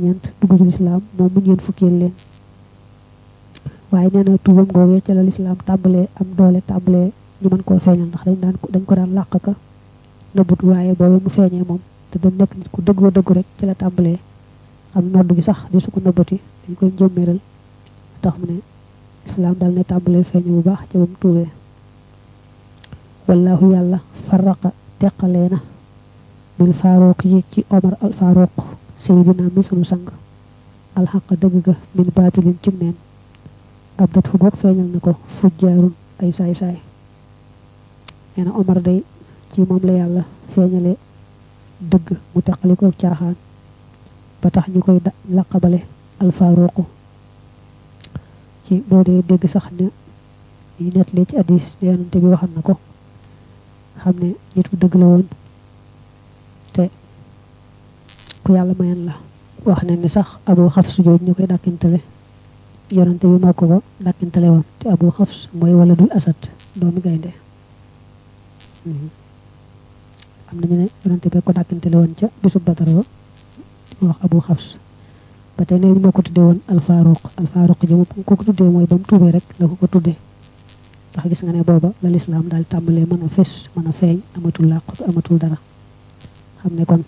ñeent dugg ci lislaam moom mu ñeen fukkeel leen waaye nee na tuubam la lislaam tàmbalee am doole tàmbalee ñu mën koo feeñal ndax dañ daan dañ ko daan làq ka nëbbut waaye boobu mu feeñee moom te doon nekk nit ku dëggoo dëggu rek ci la tàmbalee am nodd gi sax di su ko dañ koy njëmmeeral tax mu ne islam dal ne tàmbalee feeñe bu baax ca ba tuubee wallahu yàlla farraqa teqalee na bil faaruq yi ci omar al faaruq sayidina mi sunu sang. Alxaq dëgg ga min baatilin ci neen. Abdat fu goog feeñal na ko fujjaarun ay saay-saay nee na omar day ci moom la yàlla feeñale dëgg mu teqali ko caaxaan ba tax ñu koy laqabale al faaruqu ci boo dee dégg sax ne yi nettali ci addis ne yonante bi waxal na ko. Xam ne nit ku dëgg la woon. Te ku yàlla mayan la wax ne ni sax abu xafs jooju ñu koy dàkkintale yonante bi moo ko ko dàkkintale woon te abu xafs mooy wala dul asad doomi gaynde am nañu ne yonante bi ko dàkkintale woon ca bisu badar ba wax abu xafs ba tey nee moo ko tuddee woon alfaaruq alfaaruq ji mu ko ko tuddee mooy ba mu tuubee rek la ko ko tuddee ndax gis nga ne booba la lislaam daal tàmbalee mën a fés mën a feeñ amatul làqatu amatul dara xam ne kon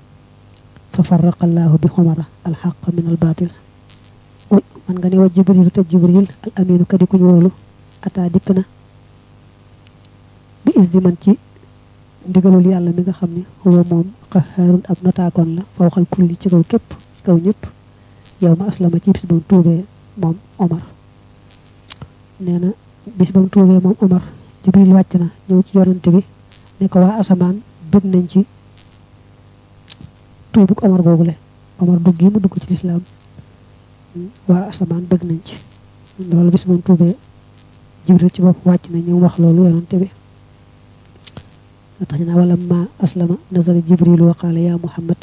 xumara alxaq min al batil uy man nga ne wa jibril te jibril al aminu kadi ku ñu wóolu ataa dikk bi is di man ci ndigalul yàlla mi nga xam ne huwa moom qahaarun ab notaakoon la fawxal kulli ci kaw képp kaw ñëpp yow ma aslama ci bis ba mu tuubee moom omar nee bis ba mu tuubee moom omar jibril wàcc na ñëw ci yonante bi ne ko waa asamaan bëgg nañ ci توبك عمر بوغلة عمر بوغي مو دوكو في الإسلام وا أسلمان بغنج لول بس من توبة جبريل تبا فواج من يوم وخلول ويران تبا نتحدث ولما أسلم نزل جبريل وقال يا محمد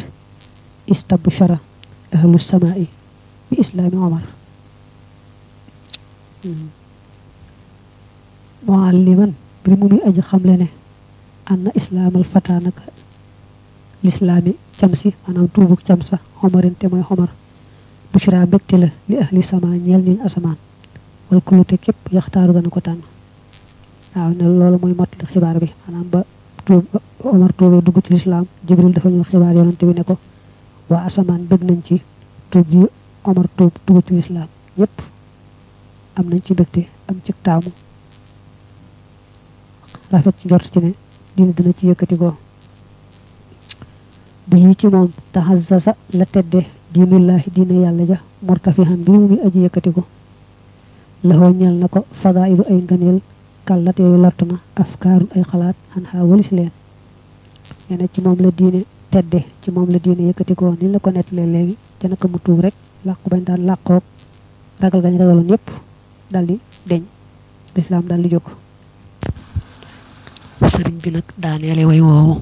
استبشر أهل السماء بإسلام عمر معلما برمومي أجي خملنه أن إسلام الفتانك naka lislaami camsi maanaam tuubuk camsa xomarin te mooy xomar bushra mbégte la li ahli sama ñeel ñuñ asamaan. Wal kulute képp yaxtaaru dana ko tànn. Waaw ne loolu mooy mottali xibaar bi. Maanaam ba omar tuubee dugg ci lislaam jibril dafa ñëw xibaar yonante bi ne ko waa asamaan bëgg nañ ci yi omar tuub dugg ci lislaam. Ñëpp am nañ ci mbégte am ci taamu. Rafet ci njort ci ne dina dina ci yëkkati ko bi ci moom taxasasa la tedde diinullahi diina yàlla ja murtafihan bi mu aji yëkkati ko laxoo ñeel na ko fadailu ay ngëneel kàllat yooyu lott na afkaarun ay xalaat xan xaa walis leen nee na ci moom la diine tedde ci moom la diine yëkkati ko ni la ko nettalee léegi ca naka mu tuub rek làqu bañ daan làqoog ragal gañ ragaloon yépp daldi deñ lislaam daldi jóg sëriñ bi nag daaneele way woowu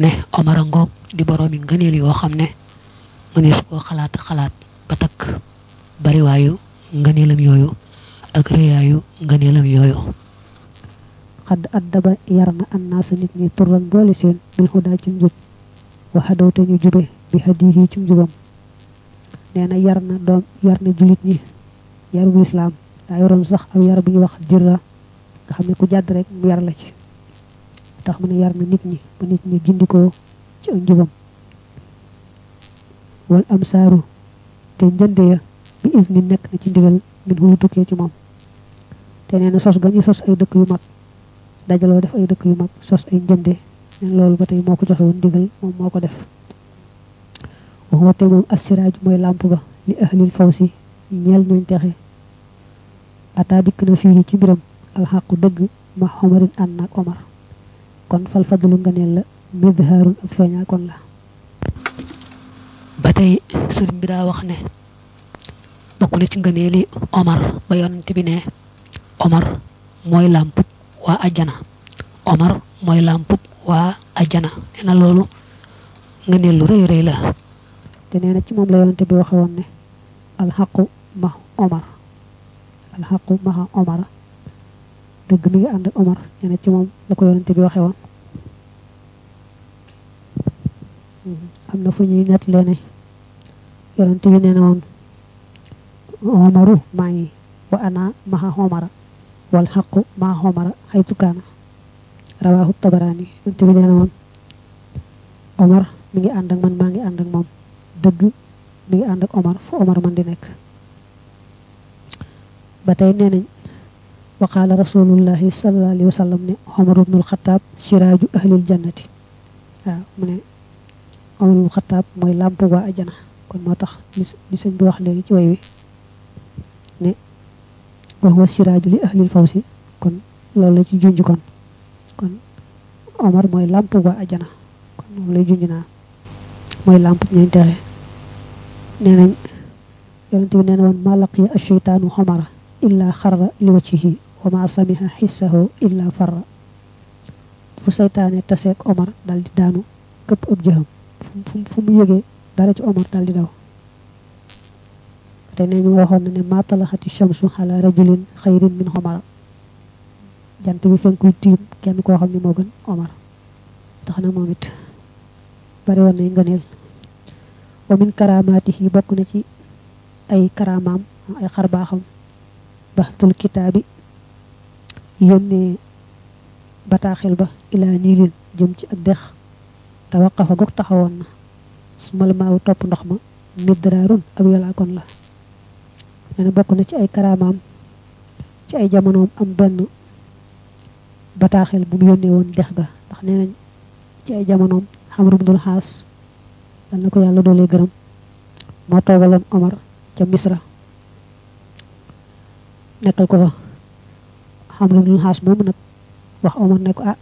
ne omara ngoog di boroomi ngëneel yoo xam ne mënees koo xalaat xalaat ba takk bariwaayu ngëneelam yooyu ak rëyaayu ngëneelam yooyu xadd addaba yar na annaasa nit ñi turran boole seen bil xudaa ci njub waxadaw te ñu jube bi hadihi ci njubam nee na yar na doom yar na julit ñi yarub lislaam daa yoroon sax aw yar bu ñuy wax dirra nga xam ne ku jàdd rek mu yar la ci tax mu ne yar na nit ñi ba nit ñi gindikoo ci njubam wal am saaru te njënde ya bi isni nekk na ci ndigal min hulu tukkee ci moom te nee na sos ga ñu sos ay dëkk yu mag dajaloo def ay dëkk yu mag sos ay njënde neen loolu ba tey moo ko joxe woon ndigal moom moo ko def waxuma te moom assiraaj mooy làmp ba li ahlil fawsi ñeel ñooñ texe ata dikk na fii ci ma xomarin ànd naak omar kon fal fadlu nganeel la midhaarun ak kon la. Ba tey sëriñ bi daa wax ne bokk na ci omar ba yonent bi ne omar mooy làmpub waa ajjana. Omar mooy làmpub waa ajjana. Nee na loolu ngëneel lu rëy rëy la. Te nee na ci moom la yonante bi waxe ne alxaqu ma omar. Alxaqu maha omara dëgg mi ngi ànd ak omar na ci moom la ko yonante bi waxe woon. Am na fu ñuy nettalee ne yonent bi nee na woon omaru mayi wa ana maha homara wal xaqu maha homara xaytu kaana. Rawahu tabarani yonent bi nee na woon omar mi ngi ànd ak man maa ngi ànd ak moom. Dëgg mi ngi ànd ak omar fu omar man di nekk. Ba tey nee nañ wa qaala rasulullahi sallallahu alayhi wa sallam ne omar ibnul xataab siraaju ahlil jannati waaw mu ne omar ibnul xataab mooy làmp waa ajana kon moo tax li sëñ bi wax léegi ci way wi ne wax wa siraaju li ahlil fawsi kon loolu la ci junj kon. Kon omar mooy làmp waa ajana kon moom lay junj naa. Mooy làmp ñuy texe nee nañ yonente bi nee na woon ma laqiya asheytaanu xomara illa xarra li wajhihi dara ci omar dal di daw te nee ñu waxoon na ne ma talaxati shamsu xala rajulin xayrin min xomara jant bi fenkuy tiim kenn koo xam ne moo gën omar tax na moom it bari woon nañ ngëneel wa min karaamaatihi bokk na ci ay karaamaam ay xarbaaxam baxtul kitaabi yónnee bataaxel ba ilaa niilin jëm ci ak dex. Te waqafa goog taxawoon na. Su ma la maaw ndox ma midraarun ab yolaakoon la. Nee bokk na ci ay karaamaam ci ay jamonoom am benn bataaxel bu mu yónnee woon dex ga. Ndax nee ci ay jamonoom xamru bnul xaas na ko omar ca misra. Nekkal ko fa xamru bnul xaas moomu nag wax omar ne ko ah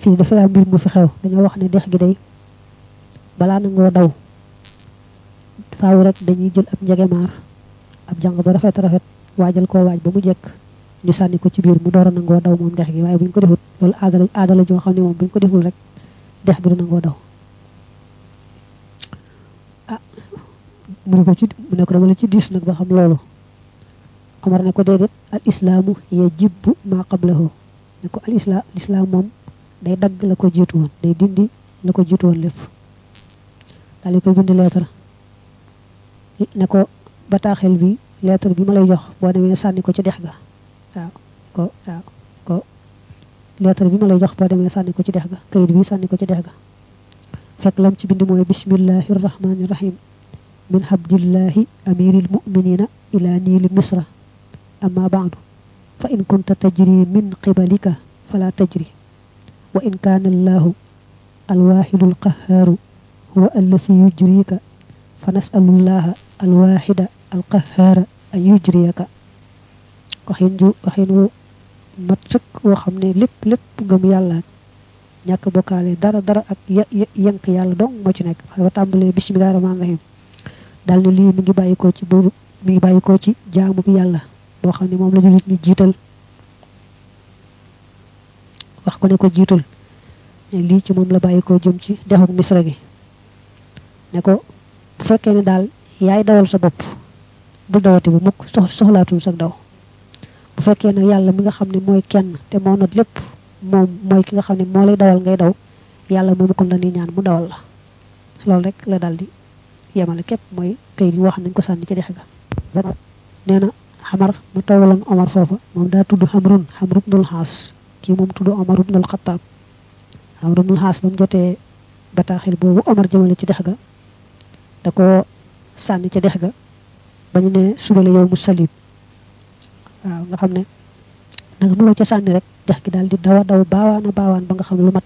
fii dafay am mbir mu fi xew. Dañoo wax ne dex gi day balaa nangoo daw faaw rek dañuy jël ab njegemaar ab jàng ba rafet rafet waajal koo waaj ba mu jekk ñu sànni ko ci biir mu door a nangoo daw moom dex gi. Waaye buñ ko defut loolu joo xam ne buñ ko deful rek dex gi daw. Ah mu ne ko ci mu ne ko ci diis nag ba xam loolu Omar ne ko déedéet al islaamu yajibbu ma qablahu. Ne ko al islam lislaam moom day dagg la ko jiitu woon day dindi la ko jiitu woon lépp. Daal di koy bind leetar ne ko bataaxel bi leetar bi ma lay jox boo demee sànni ko ci dex ga. Waaw ko waaw ko. Leetar bi ma lay jox boo demee sànni ko ci dex ga kayit bi sànni ko ci dex ga. Fekk lam ci bind mooy bismillahi rahmani rahim min habdillahi amiril muminina ila niili misra amma baadu fa in kunta tajri min qibalika fala tajri wa in kaana allahu alwaxidu alqahaaru huwa allati yujrika fa nasalu llaha alwaxida alqahaara an yujriyaka waxin ju waxin wu mat sëkk woo xam ne lépp lépp ngëm yàlla ñàkk bokkaale dara dara ak yënk yàlla dong moo ci nekk. Dafa tàmbalee bismillahi rahmaani rahim daal ne lii mi ngi bàyyikoo ci buuru mi ngi bàyyikoo ci jaamu bi yàlla boo xam ne moom la julit ni jiital. wax ko ne ko jiitul. Lii ci moom la bàyyikoo jëm ci dexuk misra gi. Ne ko bu fekkee ne daal yaay dawal sa bopp bul dawati bu mukk soxlaatul sa daw. Bu fekkee ne yàlla mi nga xam ne mooy kenn te moo not lépp moom mooy ki nga xam ne moo lay dawal ngay daw yàlla moomu kon la ni ñaan mu dawal la. Loolu rek la daal di yemale képp mooy kayit yi wax nañ ko sànni ci dex ga. Nee na xamar ma toogaloon omar foofa. Moom daa tudd xamrun xamru bnul xaas kii moom tudd omar bnul xataab xamru bnul xaas ba mu jotee omar jëmale ci dex ga da ko sànni ci dex ga ba ñu ne suba la yow mu salib nga xam ne nanga mu rek dex gi daal di dawa daw baawaan a baawaan ba nga xam lu mat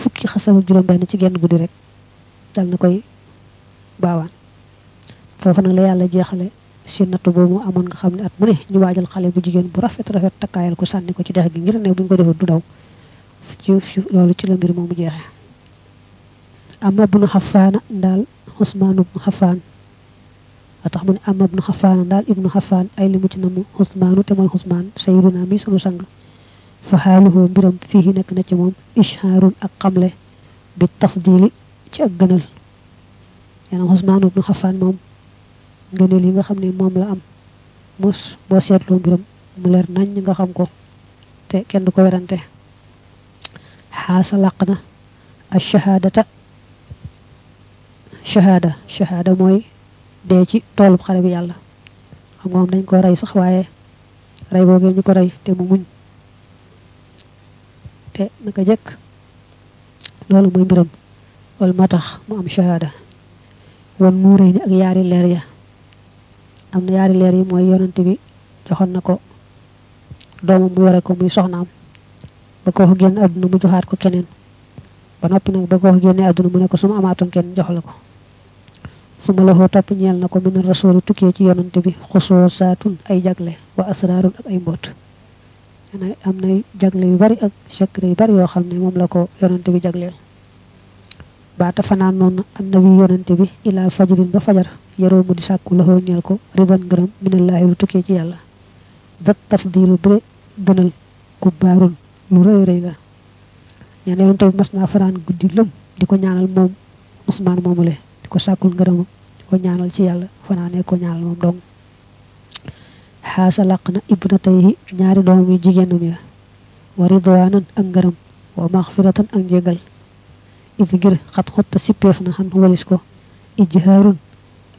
fukki xasam ak juróom benn ci genn guddi rek dal na koy baawaan. Foofu la yàlla jeexale si nattu boobu amoon nga xam ne at mu ne ñu waajal xale bu jigéen bu rafet rafet takkaayal ko sànni ko ci dex gi ngir ne bu ñu ko defee du daw ci loolu ci la mbir moomu jeexee ama ibnu xafaana ndaal xusmaan ibnu xafaan tax mu ne ama ibnu xafaana ndaal ibnu xafaan ay li mu ci namu xusmaanu te mooy xusmaan sayyiduna mi sunu sang fa xaaluhu mbiram fii nekk na ci moom ishaarun ak xamle bi tafdili ci ak gënal yaanaam xusmaan ibnu xafaan moom ngëneel yi nga xam ne moom la am. Mos boo seetloo mbiram mu leer nañ nga xam ko. Te kenn du ko werante. Xaasa làq shahada shahada mooy dee ci toolub xare bi yàlla. Xam nga dañ ko rey sax rey boogee ñu ko rey te mu muñ. Te naka jëkk loolu mooy mbiram. Loolu moo tax mu am shahada nuuree ni ak yaari leer ya am na yaari leer yi mooy yonante bi joxoon na ko doomam mu yore ko muy soxnaam ba ko génn àdduna mu joxaat ko keneen ba noppi nag ba ko génne àdduna mu ne ko su ma amaatoon kenn jox ko su ma la topp ñeel na ko min rasuli tukkee ci yonante bi xusoo saatun ay jagle wa asraarun ak ay mboot am na jagle yu bari ak secret yu bari yoo xam ne moom la ko yonante bi jagleel baata fanaan noonu annabi yonante bi ilaa fajrin ba fajar yaroo mu di sàkku la ñeel ko ridan ngërëm minallaahi lu tukkee ci yàlla. Dat tafdilu bire gënal ku baarun lu rëy rëy la. Nee na yonante bi mas naa fanaan guddi lëm di ko ñaanal moom Ousmane moomule di ko di ko ñaanal ci yàlla fanaanee ko ñaanal moom dong. Xaasa làq na ibnatayhi ñaari doomam yu jigéenam ya wa ridwanan ak ngërëm wa maxfiratan ak xotta sippeef na xan walis ko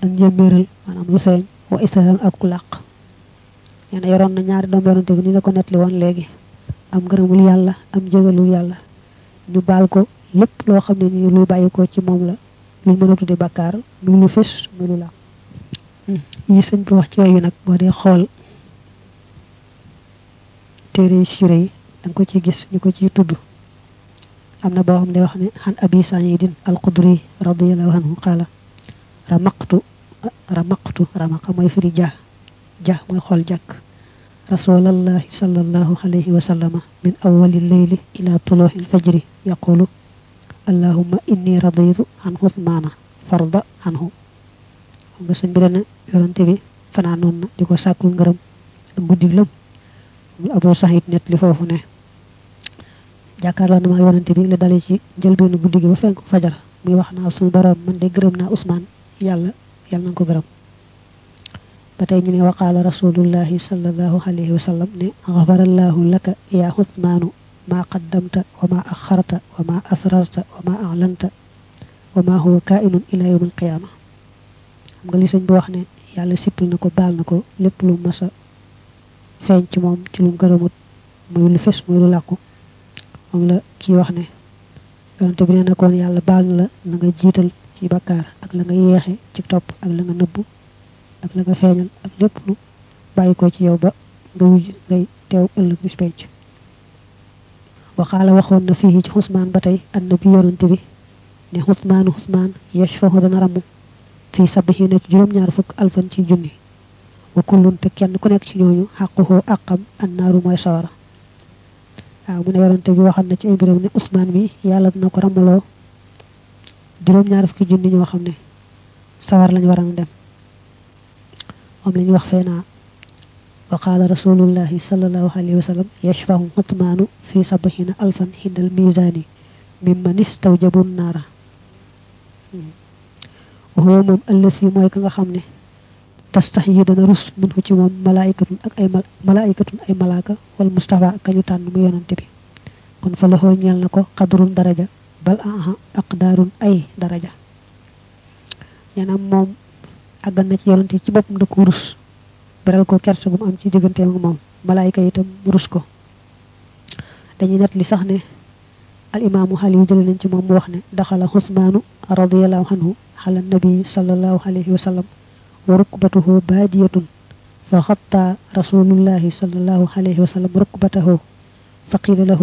ak njëméeral maanaam lu feeñ wa istiham ak ku làq. Nee na yoroon na ñaari doom yonante bi ni la ko nettali woon léegi. Am ngërëmul yàlla am njégalul yàlla. Ñu baal ko lépp loo xam ne ni luy bàyyi ko ci moom la. Luñ mën a tudde bàkkaar muy lu fés muy lu làq. Yi sëñ bi wax ci yooyu nag boo dee xool téere siré yi danga ko ci gis ñu ko ciy tudd. Am na boo xam ne wax ne xan abi saidin alxudri radiallahu anhu qaala ramaqtu ramaqtu ramaqa mooy firi ja ja mooy xool jàkk rasulallahi sallallahu alayhi wa sallama min awali leyli ila tuluhi alfajri yaqulu allahumma inni raditu an xusmaana farda anhu xam nga sëñ bi dana yonante bi fanaanoon na di ko sàkkul ngërëm ak guddig lëm Abu Sahid net li foofu ne jàkkaarloo na ma yonante bi la dale ci njëlbeenu guddi gi ba fenk fajar. Muy wax naa suñu borom man de gërëm naa Ousmane yàlla yàlla na ko gërëm ba tey ñu ne waqaala rasulullahi sallallahu alayhi wa sallam ne gafarallahu laka ya Ousmaanu ma qaddamta wa ma axarta wa ma asrarta wa ma a'lanta wa ma huwa kainun ila yawm alqiyama xam nga li sëñ bi wax ne yàlla sippil na ko baal na ko lépp lu masa feeñ ci moom ci lu gërëmut muy lu fes muy lu làqu moom la kii wax ne yonante bi nee na koon yàlla baal na la la nga jiital ci bakkaar ak la nga yeexe ci topp ak la nga nëbbu ak la nga feeñal ak lépp lu bàyyi ko ci yow ba nga wujj ngay teew ëllëg bis penc. Waxaala waxoon na fii ci xusmaan ba tey annabi yonante bi ne xusmaanu xusmaan yashfahu dana ramu. Fii sabihiina ci juróom-ñaar fukk alfan ci junni. Wa kullun te kenn ku nekk ci ñooñu xaquhu àqam annaaru mooy sawara. Waaw mu ne yonante bi waxal na ci ay mbiram ne Ousmane mi yàlla dina ko ramaloo juróom-ñaar fukki junni ñoo xam ne sawar lañu war a dem. Moom la ñu wax feenaa wa qaala rasulullahi sallallahu alayhi wa sallam yashfahu Ousmaanu fi sabihiina alfan hindal miizaani mimman istawjabu naara waxuwa moom allasi mooy ka nga xam ne tastax yi dana rus min fu ci moom malaayikatun ak ay malaayikatun ay malaaka wal mustafa ak kañu tànn mu yonante bi. Kon fa laxoo ñeel na ko xadrun daraja bal aha aqdaarun ay daraja. Ñenam moom àggan na ci yonante ci boppam da ko rus beral ko kersa gu mu am ci digganteem ak moom malaayika itam rus ko. Dañuy net li sax ne al imaamu xaliyu jële nañ ci moom mu wax ne daxala xusmaanu radiallahu anhu xala nabi sallallahu alayhi wa sallam wa rukbatuhu baadiyatun fa xatta rasulullahi sallallahu alayhi wa sallam rukbatahu fa qiila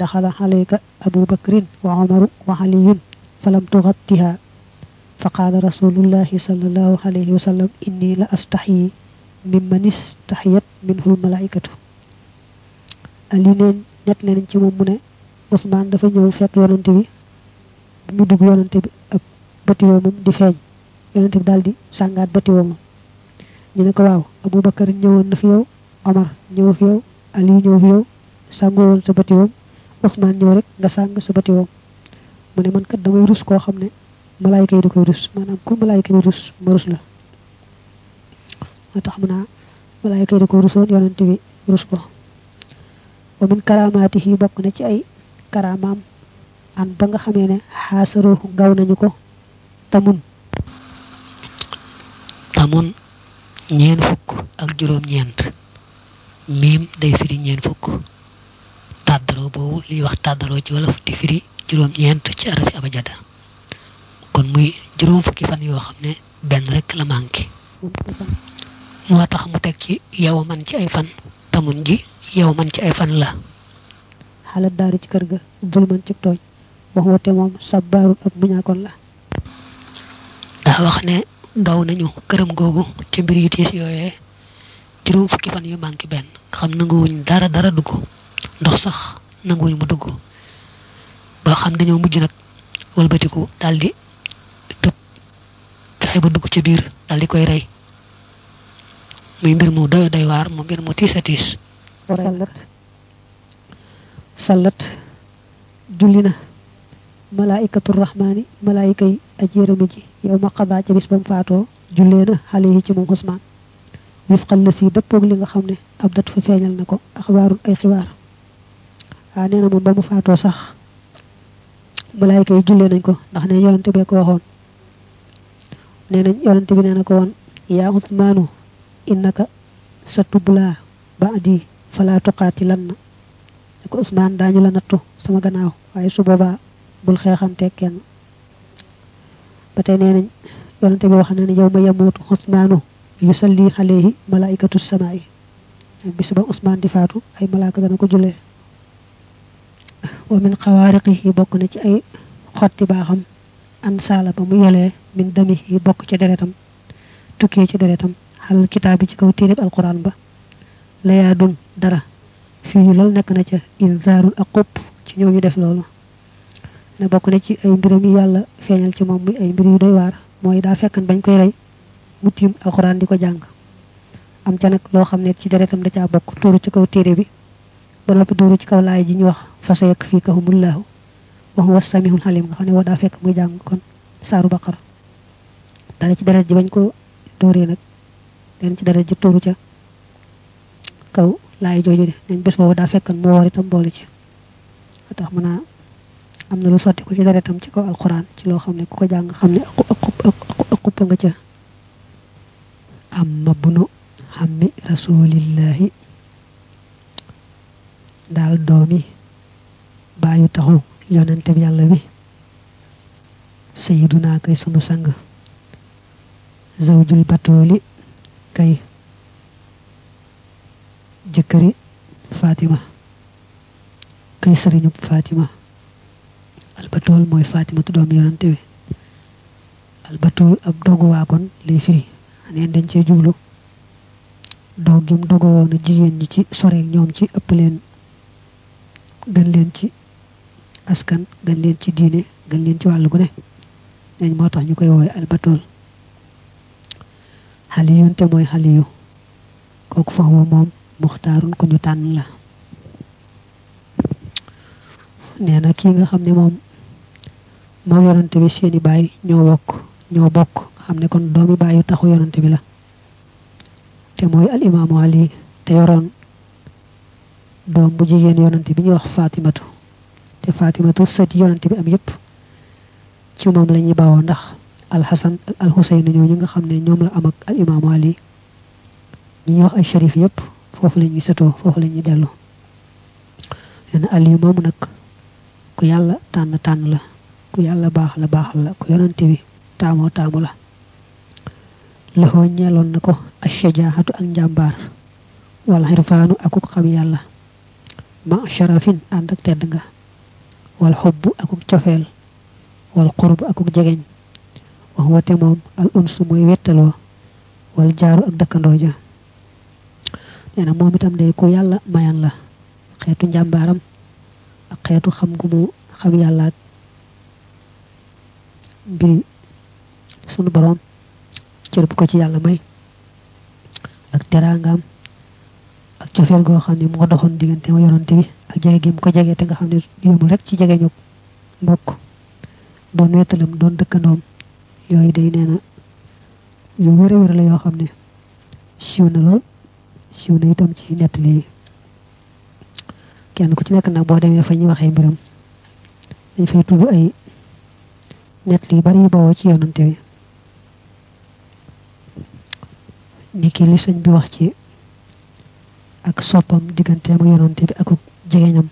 daxala alayka abu bakrin wa umaru wa aliyun falam tuxattiha fa qaala rasulullahi sallallahu alayhi wa sallam inni la astaxyi mimman istaxyat minhu lmalaikatu ali neen net leen ci moom mu ne Ousmane dafa ñëw fekk yonante bi mu dugg yonante bi batiwoomam di feeñ. Yonante bi daal di sàngaat batiwoomam ñu ne ko waaw Aboubacar ñëwoon na fi yow Omar ñëw fi yow Aliou ñëw fi yow sàngoo woon sa Ousmane ñëw rek nga sàng sa batiwoom mu ne man kat damay rus koo xam ne malaayika yi da koy rus maanaam ku malaayika yi rus ma rus la. Moo tax mu naa malaayika yi da koy rusoon yonante bi rus ko. Wa min karaamaatihi bokk na ci ay karaamaam. An ba nga xamee ne gaw nañu ko tamun. Tamun ñeen fukk ak juróom ñeent miim day firi ñeen fukk tàddaroo boobu li wax tàddaroo ci wolof di firi juróom ñeent ci arafi abajada kon muy juróom fukki fan yoo xam ne benn rek la manqué. Moo tax mu teg ci yow man ci ay fan. Tamun ji yow man ci ay fan la. Xalaat daari ci kër ga dul man ci tooñ. Wax wate moom ab muñaakoon la. Daa wax ne gaw nañu këram googu ci mbir yu tiis yooyee. Juróom fukki fan yu manqué benn. Xam nanguwuñ dara dara dugg ndox sax nanguwuñ mu dugg. Ba xam dañoo mujj nag walbatiku daldi tëb fexe ba dugg ci biir daldi koy rey. Muy mbir mu doy doy waar mu mbir mu tiis tiis. Sallat sallat julli na. Malaikatu rahmaani malaayika yi ajeerami ji yow ma xadaa ca bis ba mu faatoo jullee na xale yi ci moom Usmaan. Wifqal la si dëppoog li nga xam ne ab dat fa feeñal na ko ay xibaar waa nee na moom ba mu faatoo sax malaayika yi jullee nañ ko ndax ne yonante bee ko waxoon. Nee nañ yonante bi nee na ko woon yaa Usmaanu innaka sa tublaa baadi falaa tuqaatilan na ne ko Usmaan daañu la nattu sama gannaaw waaye su boobaa bul xeexante kenn. Ba tey nee nañ yonante bi wax na ne yow ma yusalli alayhi malaikatu ba Usmaan di faatu ay malaaka dana ko jullee wa min xawaariqihi bokk na ci ay xotti baaxam. An saala min damihi bokk ci deretam tukkee ci deretam. Xal kitaab bi ci kaw téereb alquran ba? Layaa dun dara. Fii loolu nekk na ca inzaarul ak xupp ci ñoo ñu def loolu. Ne bokk na ci ay mbiram yi yàlla feeñal ci moom muy ay mbir yu doy waar. Mooy daa bañ koy alquran di am ca nag loo xam ne ci deretam da caa bokk. Tuuru ci kaw bi noppi tuuru ci kaw laay ji ñu wax fasa yak fii kahumullahu wa huwa samihul halim nga xam ne woo daa fekk muy jàng kon saaru baqara. Dara ci deret ji bañ ko dóoree nag den ci deret ji tuuru ca kaw laay jooju de nañ bés boobu daa fekkan mu woor itam boole ci. Tax mën naa am na lu sotti ko ci deretam ci kaw alquran ci loo xam ne ku ko jàng ne ak xuppa nga ca. Amma bunu xammi rasulillahi daal doomi bàyyu taxu yonente bi yàlla bi. Sayiduna kay sunu sang. Zawjul batooli kay jëkkëri fatima. Kay sëriñu fatima. Albatool mooy fatima tu doomi yonente bi. Albatool ab dogu waa kon lay firi. Neen dañ cee jublu. Dog gi mu dogo woon a jigéen ñi ci soreek ñoom ci ëpp leen gën leen ci askan gën leen ci diine gën leen ci wàllu gu ne. Dañ moo tax ñu koy woowe albatool xaliyun te mooy xaliyu kooku fa wa moom muxtaarun ku ñu tànn la. Nee na kii nga xam ne moom moom yonante bi seeni baay ñoo bokk ñoo bokk xam ne kon doomi taxu yonante bi la. Te mooy al imaamu ali te yoroon doom bu jigéen yonante bi wax fatimatu. Te fatimatu sëti yonante bi am yépp ci moom la ñuy bawoo ndax alxasan ak alxuseyn ñooñu nga xam ne la am ak al imaamu ali ñi wax ay sharif yépp foofu la ñuy sëtoo foofu la dellu ali moomu nag ku yàlla tànn tànn la ku yàlla baax la baaxal la ku yonante bi taamoo taamu la laxoo ñeeloon na ko ashajaahatu ak njàmbaar wal xirfaanu akuk xam yàlla ma sharafin ànd ak tedd nga wal xubbu akuk cofeel wal qurb akuk jegeñ. Wax wate moom al unsu mooy wettaloo wal jaaru ak dëkkandoo ja. Nee na moom itam day ku yàlla mayan la. Xeetu njàmbaaram ak xeetu xam gu mu xam yàlla ak mbiri sunu boroom cër bu ko ci yàlla may. Ak teraangaam. ak cofeel goo xam ne moo doxoon diggante ma yonante bi ak jege gi ko jege te nga xam ne rek ci jege ñu mbokk doon wettalam doon dëkkandoom yooyu day nee na yu wér a wér la yoo xam ne siiw na lool siiw na itam ci nettali yi kenn ku ci nekk nag boo demee fa ñuy waxee mbiram dañ fay tudd ay net li bari bawoo ci yonante bi ni ki li sëñ bi wax ci ak soppam digganteem ak yonante bi ak jegeñam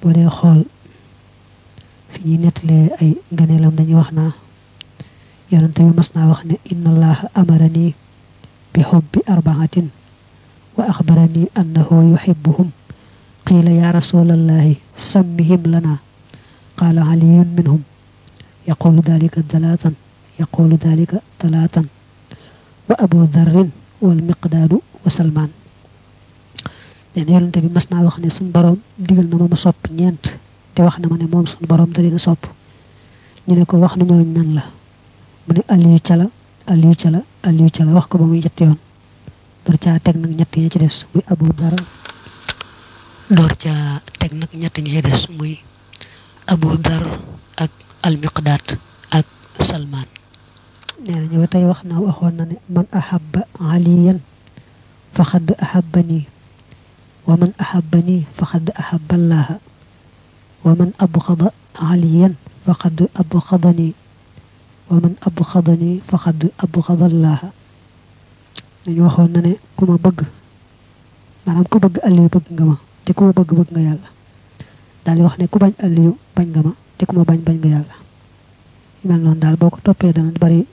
boo dee xool fi ñuy nettalee ay ngëneelam dañuy wax naa yonante bi mas naa wax ne inna allaha amarani bi xubbi arbaatin wa axbarani annahu yuhibbuhum qiila ya rasulallahi sammihim lana qaala aliyun minhum yaqulu dalika talaatan yaqulu dalika talaatan wa abu darrin wal miqdaadu wa salmaan. Leen yonante bi mas naa wax ne suñ boroom digal na ma sopp ñeent te wax na ma ne moom suñ boroom da leen sopp. Ñu ne ko wax na ñooñ nan la? Mu ne aliyu cala aliyu cala aliyu cala wax ko ba muy ñett yoon. Door caa teg nag ñett ñi ci des muy abu dar door caa teg nag ñett ñi ci muy abu dar ak almiqdaat ak salmaan نيرنا وتاي واخنا واخون ناني من أحب عليا فقد أحبني. ومن أحبني فقد أحب الله. ومن أبغض عليا فقد أبغضني. ومن أبغضني فقد أبغض الله. ني واخون ناني كوما بغ. مانام كو بغ علي بغ نغما تي كوما بغ بغ نغيا الله دالي واخني كو باج علي باج نغما تي كوما باج باج نغيا الله يمل نون دال بوكو توبي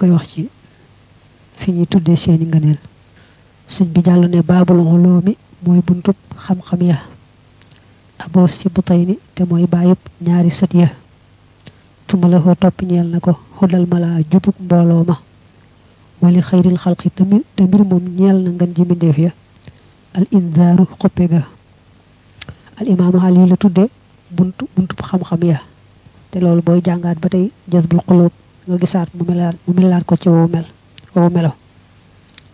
koy wax ci fi ñuy tuddee seeni ngëneel. Sëñ bi jàll ne baabul ulumi mooy buntub xam-xam ya. Aboo sibtayni te mooy bàyyub ñaari sët ya. Tuma la ko topp ñeel na ko xudal mala jubug mbooloo ma. Wali xayril xalqi te mbir moom ñeel na ngan ji mbindeef ya. Al indaaru xoppe ga. Al imaamu ali la tudde buntu buntub xam-xam ya. Te loolu booy jàngaat ba tey jazbul xulóob nga gisaat mu melaat mu melaat ko ci wow mel wow melo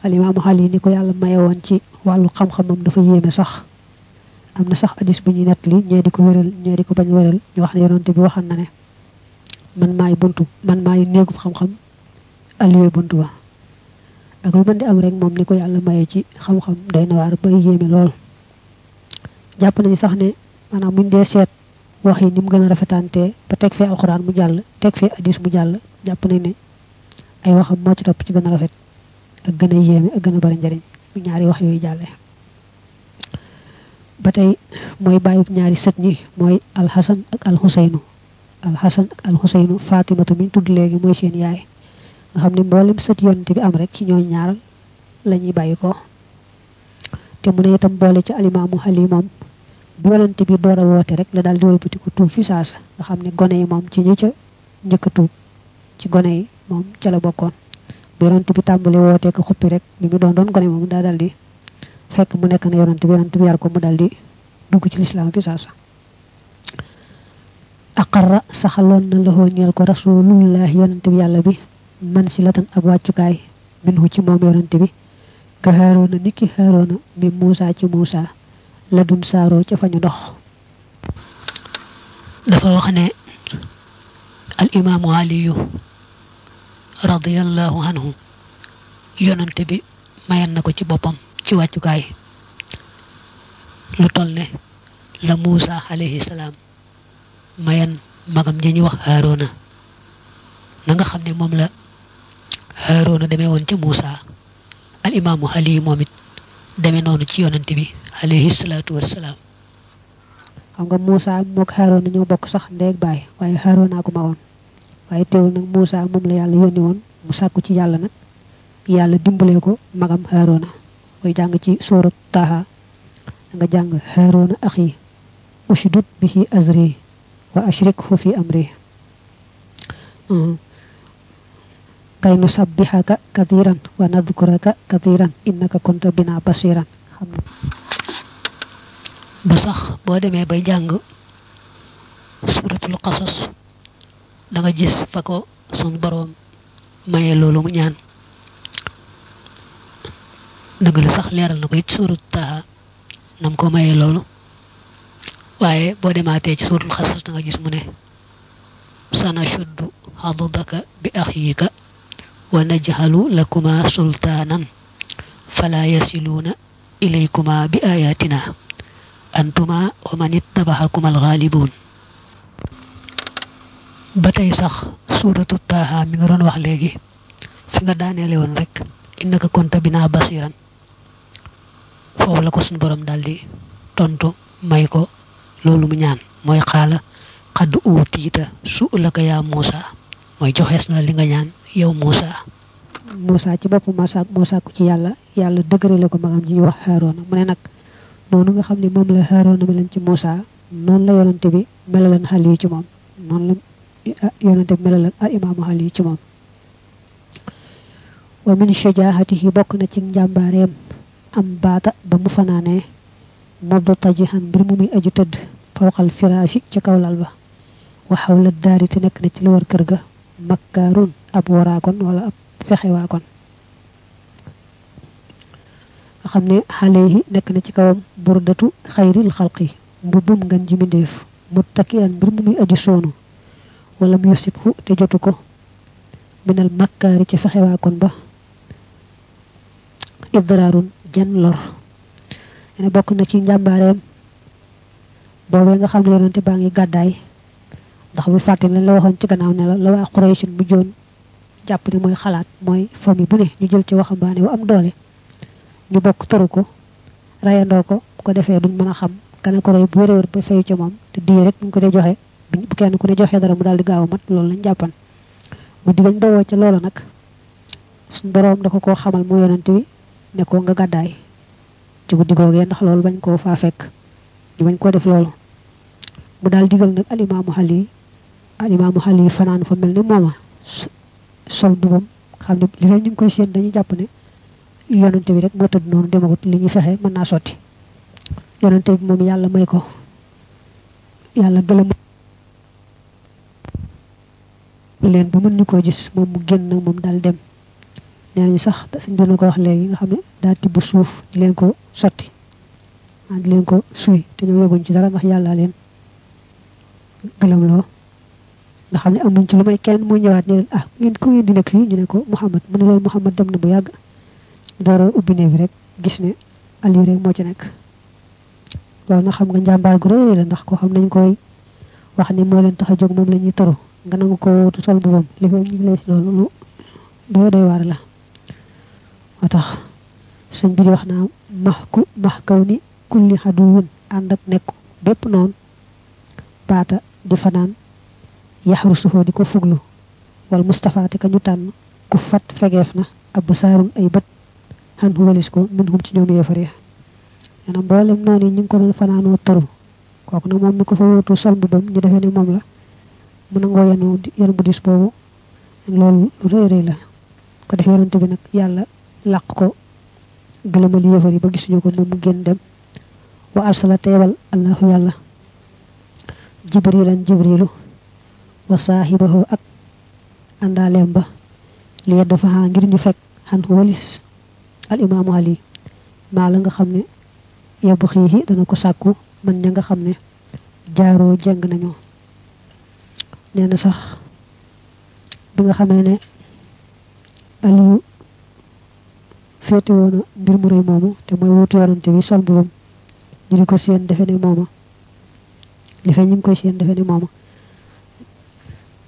al imaamu ali ni ko yàlla maye woon ci wàllu xam-xamam dafa yéeme sax. Am na sax hadis bu ñuy nettali ñee di ko wéral ñee di ko bañ wéral ñu wax yonante bi waxan na ne man maay buntu man maay néegub xam-xam aliwe buntu ba. Ak lu mën am rek moom ni ko yàlla maye ci xam-xam day na waar bay yéeme lool. Jàpp nañu sax ne maanaam buñ dee seet wax yi ni mu gën a rafetante ba teg fee alxuraan mu jàll teg fee hadis mu jàll jàpp nañ ne ay waxam moo ci topp ci gën a rafet ak gën a yéeme ak gën a bari njariñ bu ñaari wax yooyu jàllee. Ba tey mooy bàyyib ñaari sët ñi mooy alxasan ak alxuseynu alxasan ak alxuseynu fatimatu miñ tudd léegi mooy seen yaay. Nga xam ne mboolem sët yonent bi am rek ci ñooy ñaaral la ñuy bàyyi ko. Te mu ne itam boole ci alimaamu xali moom bi door a woote rek la daal di wëlbati ko tuub fi saasa nga xam ne gone yi moom ci ñi ca njëkk ci gone yi moom ca la bokkoon. Bi yonent bi tàmbali wootee ko xuppi rek li mu doon doon gone moom daa daal di fekk mu nekk na yonent bi bi yar ko mu di dugg ci lislaam fi saasa aqarra saxaloon na loxoo ñeel ko rasulullah yonent bi yàlla bi man si latan ab wàccukaay minhu ci moom yonent bi. Ka niki xaaroona mi muusa ci la dun saaroo ca fa dox. Dafa wax ne al imaamu aliyu radiyallahu anhu yonante bi mayan na ko ci boppam ci wàccukaay. Lu toll ne la Muusa alayhi mayan magam ja ñu wax Haarona na nga xam ne moom la Haarona demee woon ca Muusa. Al imaamu aliyu moom it demee noonu ci yonante bi alayhi salaatu wassalaam xam nga Muusa mook Haarona ñoo bokk sax ndeeg baay waaye Haarona ko magoon. Waaye teewul nag Muusa moom la yàlla yónni woon mu sàkku ci yàlla nag yàlla dimbalee ko magam Haarona koy jàng ci sóorat Taaha nga jàng Haarona axi ushdud bihi azri wa ashrikhu fi amri kay nu sabbihaka kathiran wa nadhkuraka kathiran. Innaka kunta bina basiran. Ba sax boo demee bay jàng suratul qasas. Da nga gis fa ko sun boroom maye loolu mu ñaan dëgg la sax leeral na ko it suurat taha. Nam ko maye loolu waaye boo demaatee ci suuratul xasas da nga gis mu ne sanashuddu hadudaka bi axyika wa najhalu lakuma sultaanan fala yasiluuna ilaykuma bi ayatina antuma wa man ittabaxakuma alxaalibuun ba tey sax taaha mi nga doon wax léegi. Fi nga daaneele woon rek innaka konta bina basiran foofu la ko suñu borom daldi tontu may ko loolu mu ñaan. Mooy xaala xadd uutiita su laka yaa Muusa mooy joxees na li nga ñaan yow Muusa Muusa ci bopp Muusa Muusa ku ci yàlla yàlla dëgërale ko magam ji wax Haaruna mu ne nag noonu nga xam ne moom la Haaruna melan ci Muusa noonu la yonante bi melalan xal yi ci moom. Noonu la yonante bi melalan al imaamu xal yi ci moom. Wa min shajaahatihi bokk na ci njàmbaareem am baata ba mu fanaanee modd tajihan mbir mu muy aju tëdd fawqal firaashi ci kaw lal ba. Waxaw la daari te na ci makkaarun ab waraakon wala ab fexewaakon nga xam ne xale yi nekk na ci kawam burdatu xayril xalqi mbubbum ngan ji mindéef mu takkiyan mbir mu muy aju soonu wala mu yusibhu te jotu ko minal makkaari ci fexewaakon ba idraarun jan lor ne bokk na ci njàmbaareem boobee nga xam ne yonente baa ngi gàddaay ndax bu fàtte lañ la waxoon ci gannaaw ne la la waa Quraysh bu joon jàpp ne mooy xalaat mooy famille bu ne ñu jël ci waxambaane wu am doole ñu bokk tëru ko rayandoo ko bu ko defee duñ mën a xam kana ko roy bu wér wér ba fayu ca moom te di rek buñ ko dee joxe bu kenn ku ne joxee dara mu daal di gaaw mat loolu lañ jàppan bu digañ bawoo ca loola nag suñ boroom da ko koo xamal mu yonante wi ne ko nga gàddaay ci guddi googee ndax loolu bañ koo faa fekk ñu bañ koo def loolu. Mu daal digal nag alimaamu xal yi alimaamu xal yi fanaan fa mel ni mooma. Sol bubam xam ne li ñu koy séen dañuy jàpp ne yonante bi rek moo tëdd noonu demagut li ñu fexe mën naa sotti. Yonante bi moom yàlla may ko. Yàlla gëlëm leen ba mën ñu koo gis moom mu génn nag moom dem. Nee sax ko wax léegi nga xam ne daal tibb suuf di ko sotti ah di leen ko suy te ñoom yeguñ ci dara nga xam ne amuñ ci lu may kenn muy ñëwaat ne ah ngeen ku ngeen di fii ñu ne ko Muhammad mu ne leen Muhammad dem na bu yàgg door ubbi ne bi rek gis ne Aliou rek moo ci nekk loolu na xam nga njàmbaar gu rëy la ndax ko xam nañ koy wax ni moo leen tax a jóg moom la ñuy tëru nga nangu ko wóotu sol bu bam li fa ñu lay loolu lu doo doy waar la moo tax sëñ bi di wax naa max ku max kaw ni kulli xaduwun ànd ak nekk bépp noonu baata di fanaan yaxaru suufoo di ko fuglu. Wal Mustafa te ka ñu tànn ku fat fegeef na ab saarun ay bët xan walis ko min hum ci ñoom yeefar ya nee mboolem yi ñu ko doon fanaanoo tëru kooku nag moom mi ko fa wóotu sol mbubam ñu defee ne moom la mu nangoo yenu yan bu dis boobu loolu rëy la. Ko def bi nag yàlla làq ko ba gisuñu ko mu dem. Wa arsala teebal allahu yàlla jibrilan jibrilu wa saahibahu ak àndaaleem ba li yedd fa ngir ñu fekk xan walis. Al imaamu ali maa la nga xam ne yebbu xiixi dana ko sàkku man nga xam ne jaaroo jeng nañu. Nee na sax bi nga xamee ne aliyu féete woona mbir mu rëy moomu te mooy wutu yorante bi sol bubam ñu ko seen defe ne mooma. Li fe ñu koy seen defe ne mooma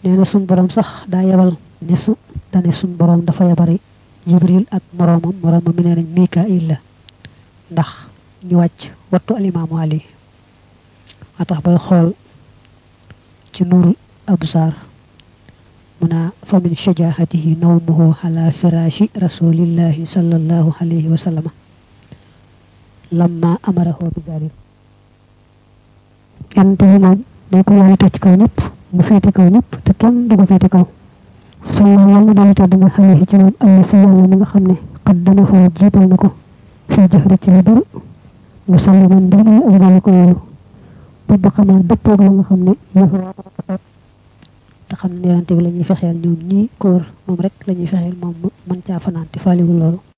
nee na suñ borom sax daa yebal ne su dane suñ borom dafa yebari jibril ak moroomam moroomam mi nee nañ mikail la ndax ñu wàcc wattu alimaamu ali. Moo tax bay xool ci nuurul absar muna fa min shajaahatihi nawmuhu ala firaashi rasulillahi sallallahu alayhi wa sallama lamma amarahu bi dalik yonente bi moom day ko yàlla teg ci kaw ñëpp mu féete kaw ñëpp te kenn du ko féete kaw sallallahu doon tedd nga xale ci moom alla fi yàlla mi nga xam ne qaddamahu jiital na ko fi jëxri ci lu salli man mbir mi ak dana ko wóolu ba xamaa dëppoog la nga xam ne yëfa te xam ne yonante bi la ñuy fexeel ñoom ñii ko wër moom rek la ñuy fexeel moom mën caa fanaan te faaliwul loolu